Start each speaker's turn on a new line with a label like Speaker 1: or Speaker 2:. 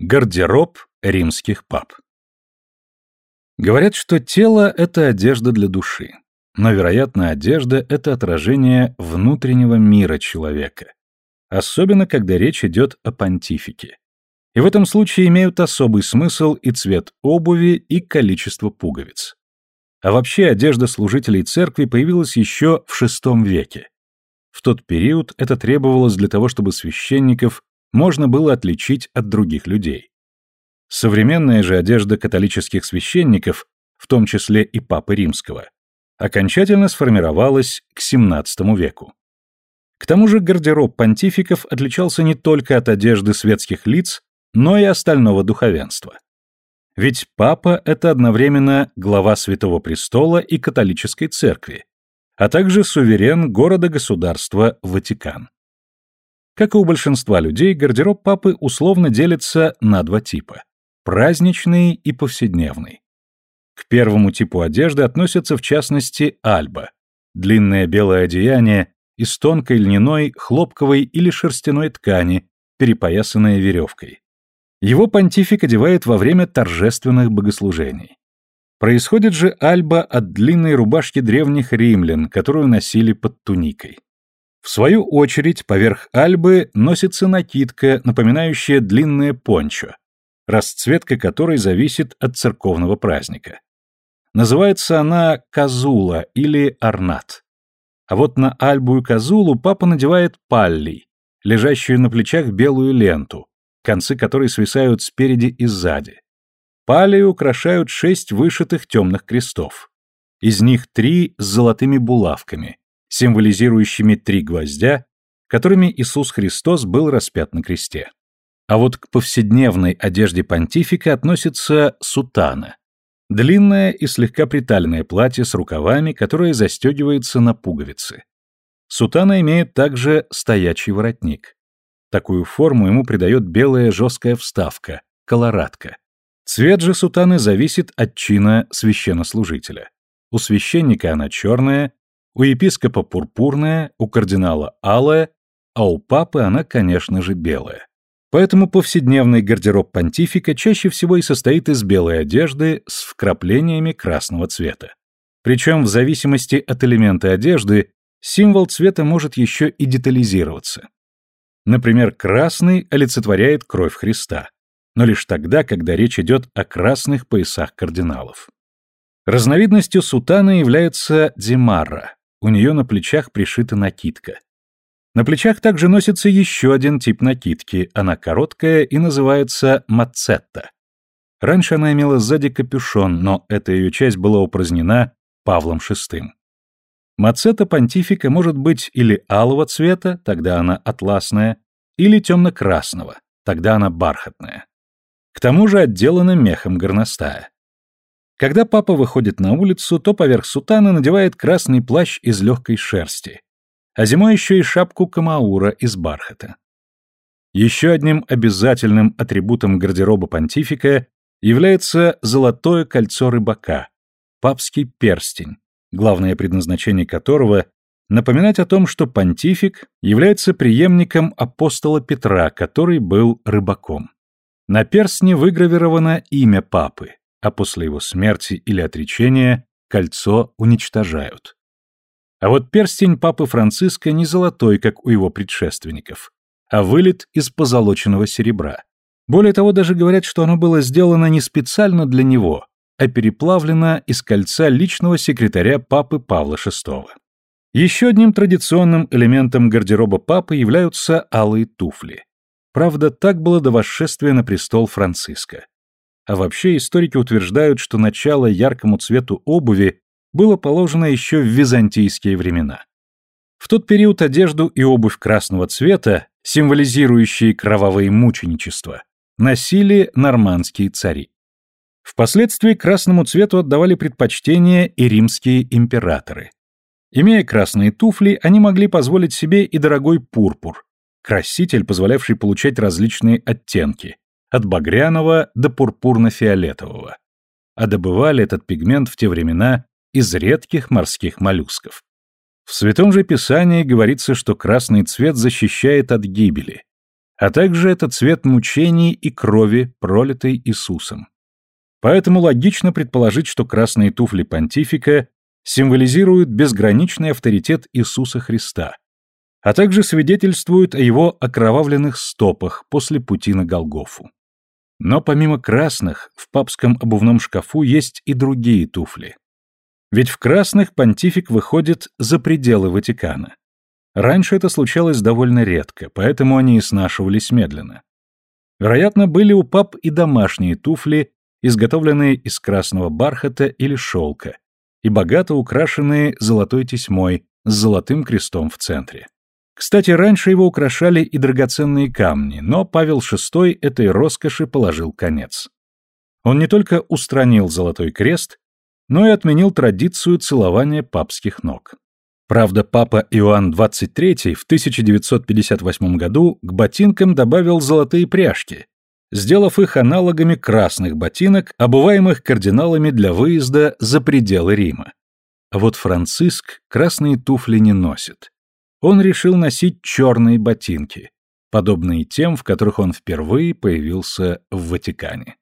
Speaker 1: Гардероб римских пап. Говорят, что тело – это одежда для души. Но, вероятно, одежда – это отражение внутреннего мира человека. Особенно, когда речь идет о понтифике. И в этом случае имеют особый смысл и цвет обуви, и количество пуговиц. А вообще одежда служителей церкви появилась еще в VI веке. В тот период это требовалось для того, чтобы священников можно было отличить от других людей. Современная же одежда католических священников, в том числе и Папы Римского, окончательно сформировалась к XVII веку. К тому же гардероб понтификов отличался не только от одежды светских лиц, но и остального духовенства. Ведь папа – это одновременно глава Святого Престола и католической церкви, а также суверен города-государства Ватикан. Как и у большинства людей, гардероб папы условно делится на два типа – праздничный и повседневный. К первому типу одежды относятся в частности альба – длинное белое одеяние из тонкой льняной, хлопковой или шерстяной ткани, перепоясанное веревкой. Его понтифик одевает во время торжественных богослужений. Происходит же альба от длинной рубашки древних римлян, которую носили под туникой. В свою очередь, поверх альбы носится накидка, напоминающая длинное пончо, расцветка которой зависит от церковного праздника. Называется она казула или орнат. А вот на альбу и казулу папа надевает паллий, лежащую на плечах белую ленту, концы которой свисают спереди и сзади. Паллии украшают шесть вышитых темных крестов. Из них три с золотыми булавками, символизирующими три гвоздя, которыми Иисус Христос был распят на кресте. А вот к повседневной одежде понтифика относится сутана. Длинное и слегка приталенное платье с рукавами, которое застегивается на пуговицы. Сутана имеет также стоячий воротник. Такую форму ему придает белая жесткая вставка, колорадка. Цвет же сутаны зависит от чина священнослужителя. У священника она черная, у епископа пурпурная, у кардинала алая, а у папы она, конечно же, белая. Поэтому повседневный гардероб понтифика чаще всего и состоит из белой одежды с вкраплениями красного цвета. Причем в зависимости от элемента одежды символ цвета может еще и детализироваться. Например, красный олицетворяет кровь Христа, но лишь тогда, когда речь идет о красных поясах кардиналов. Разновидностью сутаны является дзимарра, у нее на плечах пришита накидка. На плечах также носится еще один тип накидки, она короткая и называется мацетта. Раньше она имела сзади капюшон, но эта ее часть была упразднена Павлом VI. Мацетта понтифика может быть или алого цвета, тогда она атласная, или темно-красного, тогда она бархатная. К тому же отделана мехом горностая. Когда папа выходит на улицу, то поверх сутаны надевает красный плащ из легкой шерсти, а зимой еще и шапку камаура из бархата. Еще одним обязательным атрибутом гардероба понтифика является золотое кольцо рыбака, папский перстень, главное предназначение которого – напоминать о том, что понтифик является преемником апостола Петра, который был рыбаком. На перстне выгравировано имя папы, а после его смерти или отречения кольцо уничтожают. А вот перстень папы Франциска не золотой, как у его предшественников, а вылет из позолоченного серебра. Более того, даже говорят, что оно было сделано не специально для него, а переплавлено из кольца личного секретаря папы Павла VI. Еще одним традиционным элементом гардероба папы являются алые туфли. Правда, так было до восшествия на престол Франциска. А вообще историки утверждают, что начало яркому цвету обуви было положено еще в византийские времена. В тот период одежду и обувь красного цвета, символизирующие кровавое мученичество, носили нормандские цари. Впоследствии красному цвету отдавали предпочтение и римские императоры. Имея красные туфли, они могли позволить себе и дорогой пурпур, краситель, позволявший получать различные оттенки, от багряного до пурпурно-фиолетового. А добывали этот пигмент в те времена из редких морских моллюсков. В Святом же Писании говорится, что красный цвет защищает от гибели, а также это цвет мучений и крови, пролитой Иисусом. Поэтому логично предположить, что красные туфли понтифика символизируют безграничный авторитет Иисуса Христа, а также свидетельствуют о его окровавленных стопах после пути на Голгофу. Но помимо красных, в папском обувном шкафу есть и другие туфли. Ведь в красных понтифик выходит за пределы Ватикана. Раньше это случалось довольно редко, поэтому они и снашивались медленно. Вероятно, были у пап и домашние туфли, изготовленные из красного бархата или шелка, и богато украшенные золотой тесьмой с золотым крестом в центре. Кстати, раньше его украшали и драгоценные камни, но Павел VI этой роскоши положил конец. Он не только устранил золотой крест, но и отменил традицию целования папских ног. Правда, папа Иоанн XXIII в 1958 году к ботинкам добавил золотые пряжки, сделав их аналогами красных ботинок, обуваемых кардиналами для выезда за пределы Рима. А вот Франциск красные туфли не носит. Он решил носить черные ботинки, подобные тем, в которых он впервые появился в Ватикане.